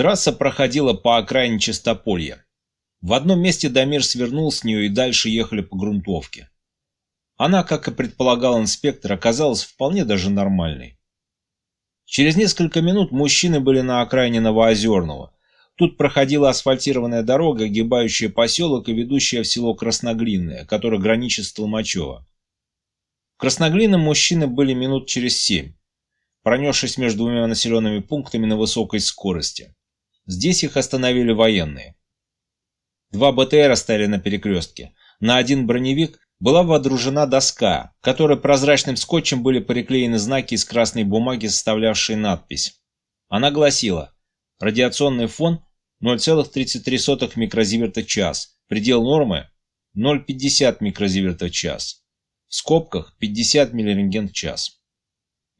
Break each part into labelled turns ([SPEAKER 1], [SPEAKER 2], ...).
[SPEAKER 1] Трасса проходила по окраине Чистополья. В одном месте Дамир свернул с нее и дальше ехали по грунтовке. Она, как и предполагал инспектор, оказалась вполне даже нормальной. Через несколько минут мужчины были на окраине Новоозерного. Тут проходила асфальтированная дорога, огибающая поселок и ведущая в село Красноглинное, которое граничит с Толмачево. В Красноглинном мужчины были минут через семь, пронесшись между двумя населенными пунктами на высокой скорости. Здесь их остановили военные. Два БТР стояли на перекрестке. На один броневик была водружена доска, которой прозрачным скотчем были приклеены знаки из красной бумаги, составлявшие надпись. Она гласила «Радиационный фон 0,33 микрозиверта в час, предел нормы 0,50 микрозиверта в скобках 50 миллирентген час».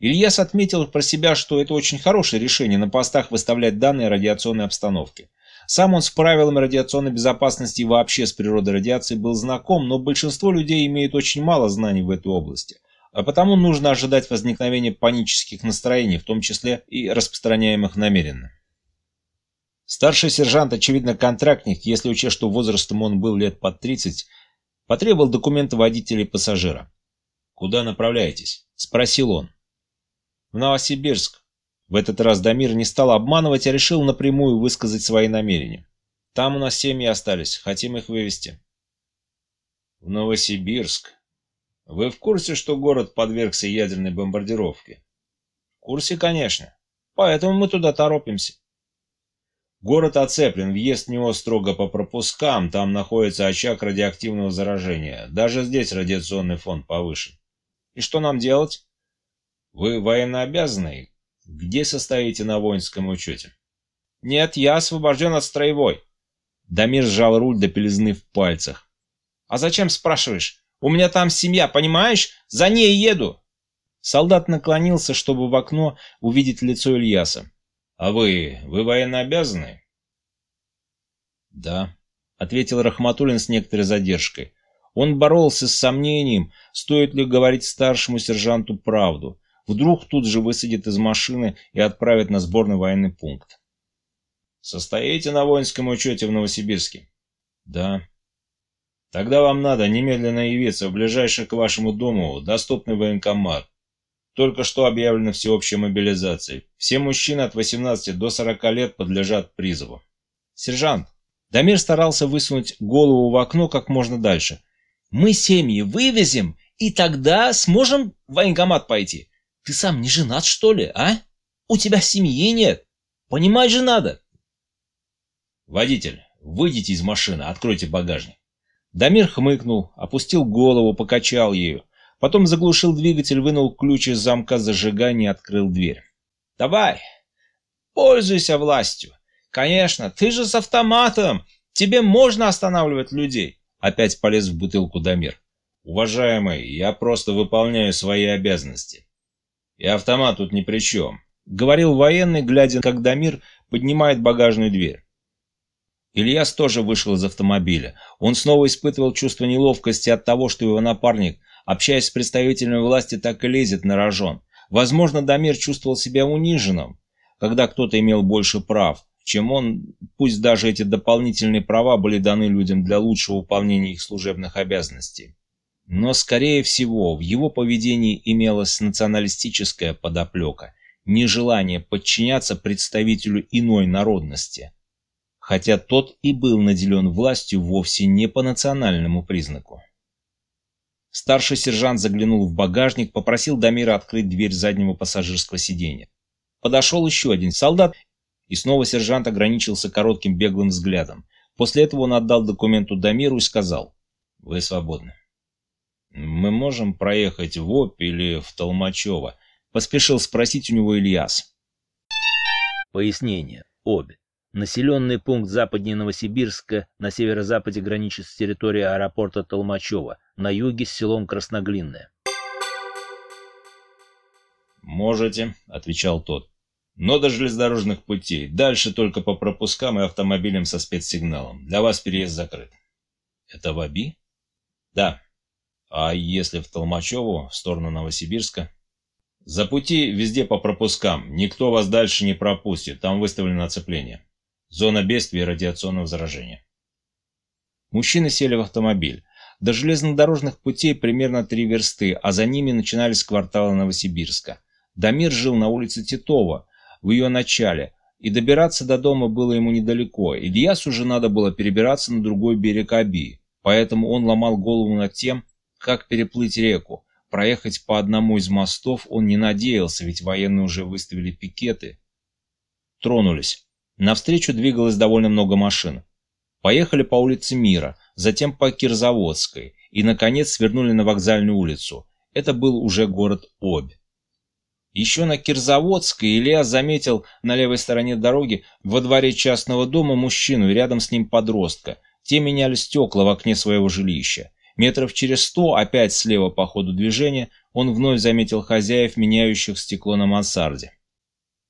[SPEAKER 1] Ильяс отметил про себя, что это очень хорошее решение на постах выставлять данные радиационной обстановке. Сам он с правилами радиационной безопасности и вообще с природой радиации был знаком, но большинство людей имеет очень мало знаний в этой области, а потому нужно ожидать возникновения панических настроений, в том числе и распространяемых намеренно. Старший сержант, очевидно контрактник, если учесть, что возрастом он был лет под 30, потребовал документы водителя и пассажира. «Куда направляетесь?» – спросил он. «В Новосибирск», в этот раз Дамир не стал обманывать, а решил напрямую высказать свои намерения. «Там у нас семьи остались, хотим их вывести». «В Новосибирск? Вы в курсе, что город подвергся ядерной бомбардировке?» «В курсе, конечно. Поэтому мы туда торопимся». Город оцеплен, въезд в него строго по пропускам, там находится очаг радиоактивного заражения. Даже здесь радиационный фон повышен. И что нам делать? Вы военнообязанный? Где состоите на воинском учете? Нет, я освобожден от строевой. Дамир сжал руль до пелизны в пальцах. А зачем спрашиваешь? У меня там семья, понимаешь? За ней еду. Солдат наклонился, чтобы в окно увидеть лицо Ильяса. А вы, вы военнообязанный? Да, ответил Рахматуллин с некоторой задержкой. Он боролся с сомнением, стоит ли говорить старшему сержанту правду. Вдруг тут же высадит из машины и отправит на сборный военный пункт. Состоите на воинском учете в Новосибирске? Да. Тогда вам надо немедленно явиться в ближайший к вашему дому доступный военкомат. Только что объявлена всеобщая мобилизация. Все мужчины от 18 до 40 лет подлежат призыву. Сержант, Дамир старался высунуть голову в окно как можно дальше. Мы семьи вывезем, и тогда сможем в военкомат пойти. Ты сам не женат, что ли, а? У тебя семьи нет. Понимать же надо. Водитель, выйдите из машины, откройте багажник. Дамир хмыкнул, опустил голову, покачал ею. Потом заглушил двигатель, вынул ключ из замка зажигания и открыл дверь. «Давай, пользуйся властью. Конечно, ты же с автоматом. Тебе можно останавливать людей». Опять полез в бутылку Дамир. «Уважаемый, я просто выполняю свои обязанности. И автомат тут ни при чем», — говорил военный, глядя, как Дамир поднимает багажную дверь. Ильяс тоже вышел из автомобиля. Он снова испытывал чувство неловкости от того, что его напарник, общаясь с представителями власти, так и лезет на рожон. Возможно, Дамир чувствовал себя униженным, когда кто-то имел больше прав, чем он, пусть даже эти дополнительные права были даны людям для лучшего выполнения их служебных обязанностей. Но, скорее всего, в его поведении имелась националистическая подоплека, нежелание подчиняться представителю иной народности, хотя тот и был наделен властью вовсе не по национальному признаку. Старший сержант заглянул в багажник, попросил Дамира открыть дверь заднего пассажирского сиденья. Подошел еще один солдат, и снова сержант ограничился коротким беглым взглядом. После этого он отдал документу Дамиру и сказал «Вы свободны». «Мы можем проехать в Оп или в Толмачево?» — поспешил спросить у него Ильяс.
[SPEAKER 2] Пояснение. Обе. Населенный пункт западнее Новосибирска, на северо-западе граничит с территорией аэропорта Толмачева, на юге с селом Красноглинное.
[SPEAKER 1] «Можете», — отвечал тот. «Но до железнодорожных путей. Дальше только по пропускам и автомобилям со спецсигналом. Для вас переезд закрыт». «Это в Аби?» «Да», а если в Толмачеву, в сторону Новосибирска? За пути везде по пропускам. Никто вас дальше не пропустит. Там выставлено оцепление. Зона бедствия и радиационного заражения. Мужчины сели в автомобиль. До железнодорожных путей примерно три версты, а за ними начинались кварталы Новосибирска. Дамир жил на улице Титова, в ее начале, и добираться до дома было ему недалеко. Ильясу уже надо было перебираться на другой берег Аби, поэтому он ломал голову над тем, как переплыть реку. Проехать по одному из мостов он не надеялся, ведь военные уже выставили пикеты. Тронулись. Навстречу двигалось довольно много машин. Поехали по улице Мира, затем по Кирзаводской и, наконец, свернули на вокзальную улицу. Это был уже город Обь. Еще на Кирзаводской Илья заметил на левой стороне дороги во дворе частного дома мужчину и рядом с ним подростка. Те меняли стекла в окне своего жилища. Метров через сто, опять слева по ходу движения, он вновь заметил хозяев, меняющих стекло на мансарде.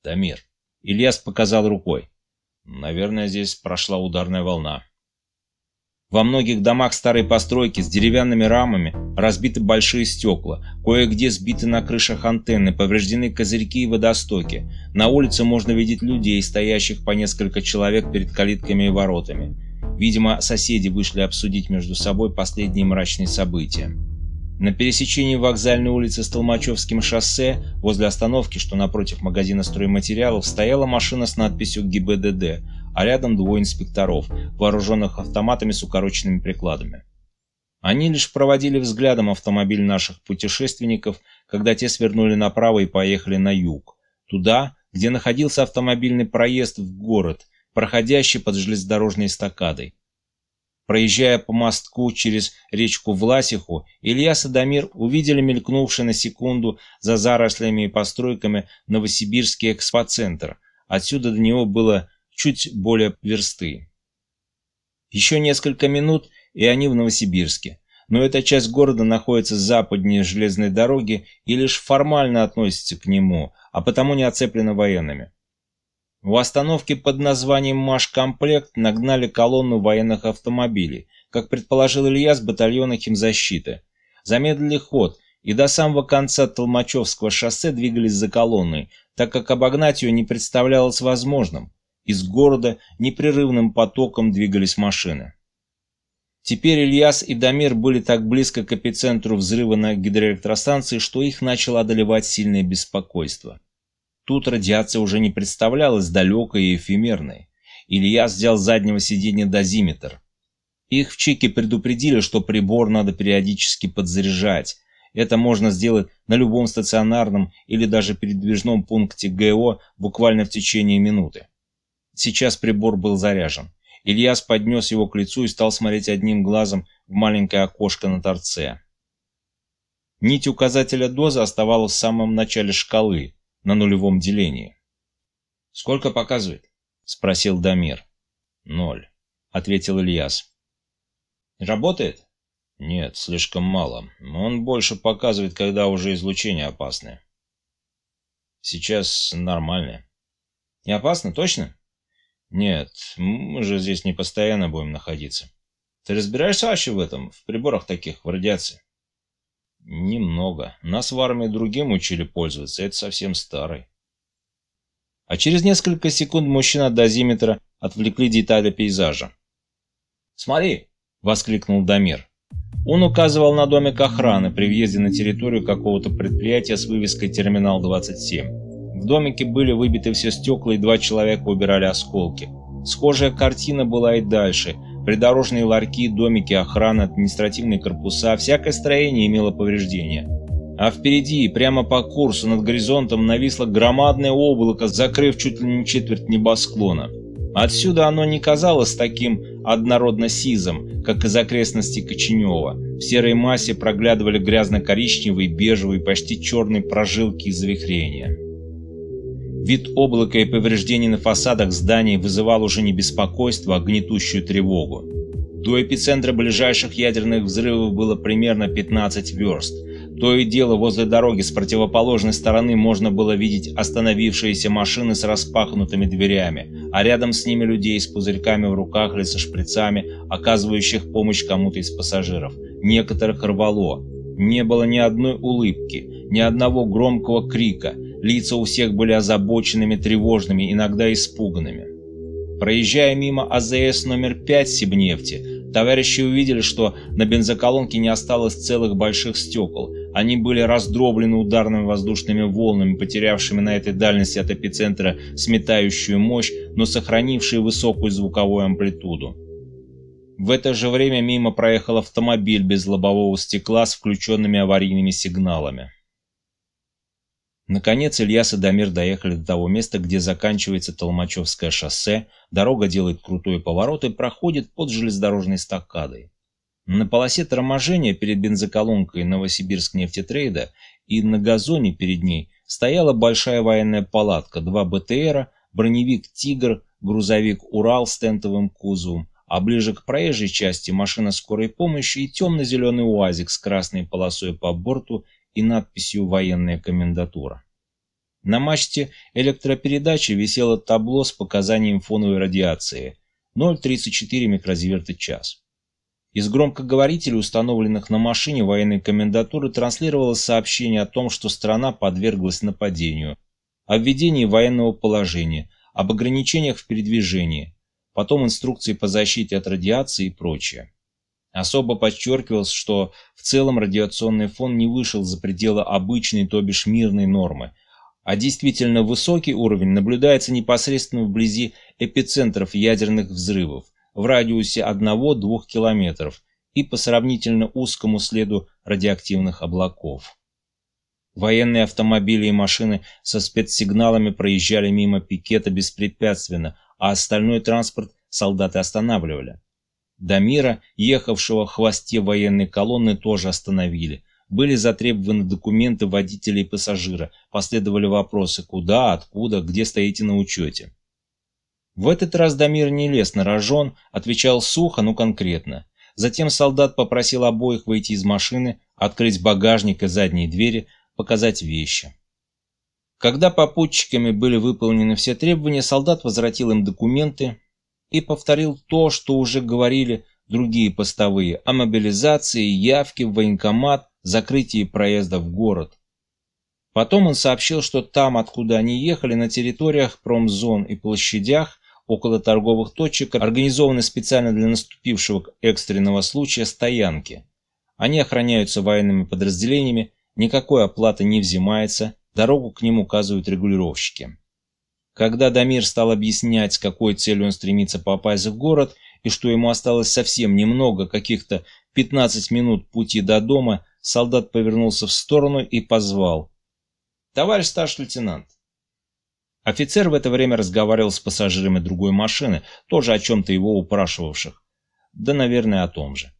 [SPEAKER 1] «Дамир». Ильяс показал рукой. Наверное, здесь прошла ударная волна. Во многих домах старой постройки с деревянными рамами разбиты большие стекла, кое-где сбиты на крышах антенны, повреждены козырьки и водостоки. На улице можно видеть людей, стоящих по несколько человек перед калитками и воротами. Видимо, соседи вышли обсудить между собой последние мрачные события. На пересечении вокзальной улицы с Толмачевским шоссе, возле остановки, что напротив магазина стройматериалов, стояла машина с надписью ГИБДД, а рядом двое инспекторов, вооруженных автоматами с укороченными прикладами. Они лишь проводили взглядом автомобиль наших путешественников, когда те свернули направо и поехали на юг, туда, где находился автомобильный проезд в город, проходящий под железнодорожной эстакадой. Проезжая по мостку через речку Власиху, Ильяс и Дамир увидели мелькнувший на секунду за зарослями и постройками Новосибирский экспоцентр. Отсюда до него было чуть более версты. Еще несколько минут, и они в Новосибирске. Но эта часть города находится западнее железной дороги и лишь формально относится к нему, а потому не оцеплена военными. У остановки под названием «Машкомплект» нагнали колонну военных автомобилей, как предположил Илья с батальона химзащиты. Замедлили ход и до самого конца Толмачевского шоссе двигались за колонной, так как обогнать ее не представлялось возможным. Из города непрерывным потоком двигались машины. Теперь Ильяс и Дамир были так близко к эпицентру взрыва на гидроэлектростанции, что их начало одолевать сильное беспокойство. Тут радиация уже не представлялась далекой и эфемерной. Илья взял с заднего сиденья дозиметр. Их в чеке предупредили, что прибор надо периодически подзаряжать. Это можно сделать на любом стационарном или даже передвижном пункте ГО буквально в течение минуты. Сейчас прибор был заряжен. Ильяс поднес его к лицу и стал смотреть одним глазом в маленькое окошко на торце. Нить указателя дозы оставалась в самом начале шкалы, на нулевом делении. «Сколько показывает?» — спросил Дамир. «Ноль», — ответил Ильяс. «Работает?» «Нет, слишком мало. Он больше показывает, когда уже излучение опасное». «Сейчас нормальное». «Не опасно, точно?» «Нет, мы же здесь не постоянно будем находиться. Ты разбираешься вообще в этом, в приборах таких, в радиации?» Немного. Нас в армии другим учили пользоваться, это совсем старый. А через несколько секунд мужчина от дозиметра отвлекли детали пейзажа. «Смотри!» — воскликнул Дамир. Он указывал на домик охраны при въезде на территорию какого-то предприятия с вывеской «Терминал 27». В домике были выбиты все стекла, и два человека убирали осколки. Схожая картина была и дальше — Придорожные ларьки, домики, охрана, административные корпуса, всякое строение имело повреждения. А впереди, прямо по курсу, над горизонтом нависло громадное облако, закрыв чуть ли не четверть небосклона. Отсюда оно не казалось таким однородно сизым, как из окрестностей Коченева. В серой массе проглядывали грязно-коричневые, бежевые, почти черные прожилки и завихрения. Вид облака и повреждений на фасадах зданий вызывал уже не беспокойство, а гнетущую тревогу. До эпицентра ближайших ядерных взрывов было примерно 15 верст. То и дело возле дороги с противоположной стороны можно было видеть остановившиеся машины с распахнутыми дверями, а рядом с ними людей с пузырьками в руках или со шприцами, оказывающих помощь кому-то из пассажиров. Некоторых рвало. Не было ни одной улыбки, ни одного громкого крика – Лица у всех были озабоченными, тревожными, иногда испуганными. Проезжая мимо АЗС номер 5 Сибнефти, товарищи увидели, что на бензоколонке не осталось целых больших стекол. Они были раздроблены ударными воздушными волнами, потерявшими на этой дальности от эпицентра сметающую мощь, но сохранившие высокую звуковую амплитуду. В это же время мимо проехал автомобиль без лобового стекла с включенными аварийными сигналами. Наконец Ильяс и Дамир доехали до того места, где заканчивается Толмачевское шоссе, дорога делает крутой поворот и проходит под железнодорожной стакадой. На полосе торможения перед бензоколонкой Новосибирск нефтетрейда и на газоне перед ней стояла большая военная палатка, два БТРа, броневик «Тигр», грузовик «Урал» с тентовым кузовом, а ближе к проезжей части машина скорой помощи и темно-зеленый УАЗик с красной полосой по борту и надписью «Военная комендатура». На мачте электропередачи висело табло с показанием фоновой радиации 0,34 микрозиверта час. Из громкоговорителей, установленных на машине военной комендатуры, транслировалось сообщение о том, что страна подверглась нападению, о введении военного положения, об ограничениях в передвижении, потом инструкции по защите от радиации и прочее. Особо подчеркивалось, что в целом радиационный фон не вышел за пределы обычной, то бишь мирной нормы, а действительно высокий уровень наблюдается непосредственно вблизи эпицентров ядерных взрывов, в радиусе 1-2 километров и по сравнительно узкому следу радиоактивных облаков. Военные автомобили и машины со спецсигналами проезжали мимо пикета беспрепятственно, а остальной транспорт солдаты останавливали. Дамира, ехавшего в хвосте военной колонны, тоже остановили. Были затребованы документы водителя и пассажира, последовали вопросы «Куда?», «Откуда?», «Где стоите на учете?». В этот раз Дамир не лез на рожон, отвечал сухо, но конкретно. Затем солдат попросил обоих выйти из машины, открыть багажник и задние двери, показать вещи. Когда попутчиками были выполнены все требования, солдат возвратил им документы, и повторил то, что уже говорили другие постовые о мобилизации, явке в военкомат, закрытии проезда в город. Потом он сообщил, что там, откуда они ехали, на территориях промзон и площадях, около торговых точек, организованы специально для наступившего экстренного случая стоянки. Они охраняются военными подразделениями, никакой оплаты не взимается, дорогу к ним указывают регулировщики. Когда Дамир стал объяснять, с какой целью он стремится попасть в город, и что ему осталось совсем немного, каких-то 15 минут пути до дома, солдат повернулся в сторону и позвал. «Товарищ старший лейтенант!» Офицер в это время разговаривал с пассажирами другой машины, тоже о чем-то его упрашивавших. Да, наверное, о том же.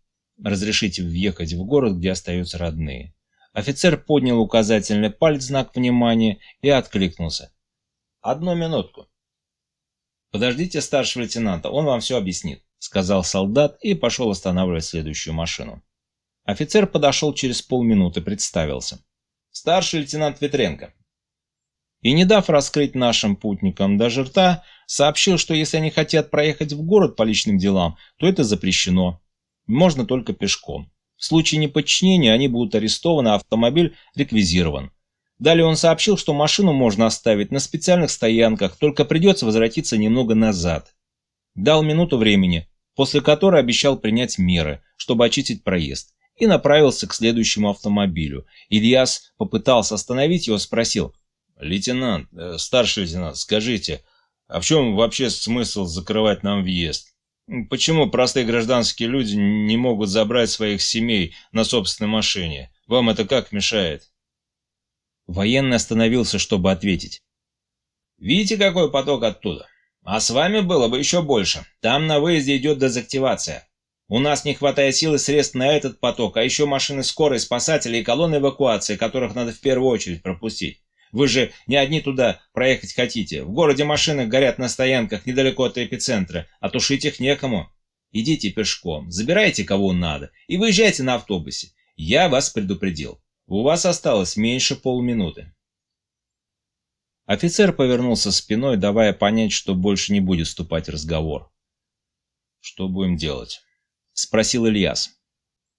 [SPEAKER 1] «Разрешите въехать в город, где остаются родные». Офицер поднял указательный палец знак внимания и откликнулся. Одну минутку. Подождите старшего лейтенанта, он вам все объяснит, сказал солдат и пошел останавливать следующую машину. Офицер подошел через полминуты, представился. Старший лейтенант Ветренко. И не дав раскрыть нашим путникам даже рта, сообщил, что если они хотят проехать в город по личным делам, то это запрещено. Можно только пешком. В случае неподчинения они будут арестованы, а автомобиль реквизирован. Далее он сообщил, что машину можно оставить на специальных стоянках, только придется возвратиться немного назад. Дал минуту времени, после которой обещал принять меры, чтобы очистить проезд, и направился к следующему автомобилю. Ильяс попытался остановить его, спросил. «Лейтенант, э, старший лейтенант, скажите, а в чем вообще смысл закрывать нам въезд? Почему простые гражданские люди не могут забрать своих семей на собственной машине? Вам это как мешает?» Военный остановился, чтобы ответить. «Видите, какой поток оттуда? А с вами было бы еще больше. Там на выезде идет дезактивация. У нас не хватает сил и средств на этот поток, а еще машины скорой, спасатели и колонны эвакуации, которых надо в первую очередь пропустить. Вы же не одни туда проехать хотите. В городе машины горят на стоянках недалеко от эпицентра, а тушить их некому. Идите пешком, забирайте кого надо и выезжайте на автобусе. Я вас предупредил. У вас осталось меньше полминуты. Офицер повернулся спиной, давая понять, что больше не будет вступать в разговор. «Что будем делать?» — спросил Ильяс.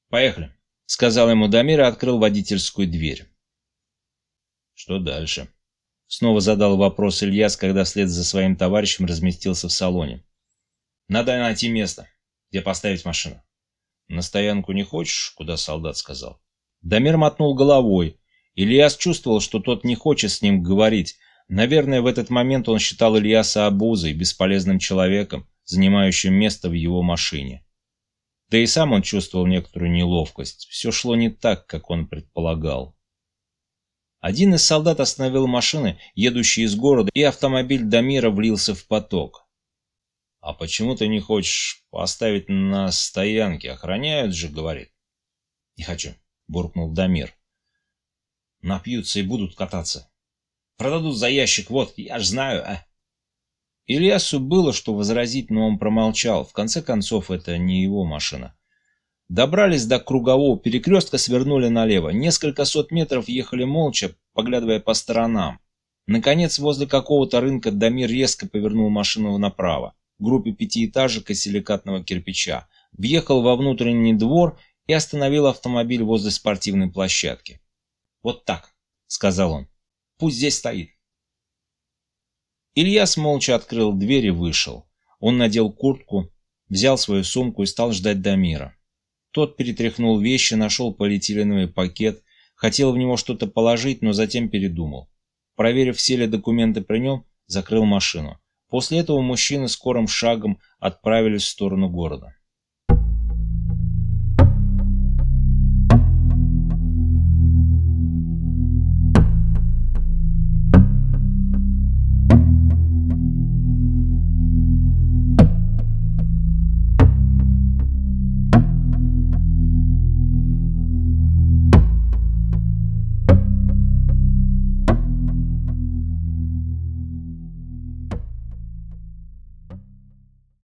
[SPEAKER 1] «Поехали», — сказал ему Дамир и открыл водительскую дверь. «Что дальше?» — снова задал вопрос Ильяс, когда вслед за своим товарищем разместился в салоне. Надо найти место, где поставить машину. На стоянку не хочешь, куда солдат сказал? Дамир мотнул головой. Ильяс чувствовал, что тот не хочет с ним говорить. Наверное, в этот момент он считал Ильяса обузой, бесполезным человеком, занимающим место в его машине. Да и сам он чувствовал некоторую неловкость. Все шло не так, как он предполагал. Один из солдат остановил машины, едущие из города, и автомобиль Дамира влился в поток. «А почему ты не хочешь поставить на стоянке? Охраняют же, — говорит». «Не хочу», — буркнул Дамир. «Напьются и будут кататься. Продадут за ящик водки, я ж знаю, а». Ильясу было что возразить, но он промолчал. В конце концов, это не его машина. Добрались до кругового перекрестка, свернули налево. Несколько сот метров ехали молча, поглядывая по сторонам. Наконец, возле какого-то рынка Дамир резко повернул машину направо, в группе пятиэтажек из силикатного кирпича, въехал во внутренний двор и остановил автомобиль возле спортивной площадки. «Вот так», — сказал он, — «пусть здесь стоит». Ильяс молча открыл дверь и вышел. Он надел куртку, взял свою сумку и стал ждать Дамира. Тот перетряхнул вещи, нашел полиэтиленовый пакет, хотел в него что-то положить, но затем передумал. Проверив, все ли документы при нем, закрыл машину. После этого мужчины скорым шагом отправились в сторону города.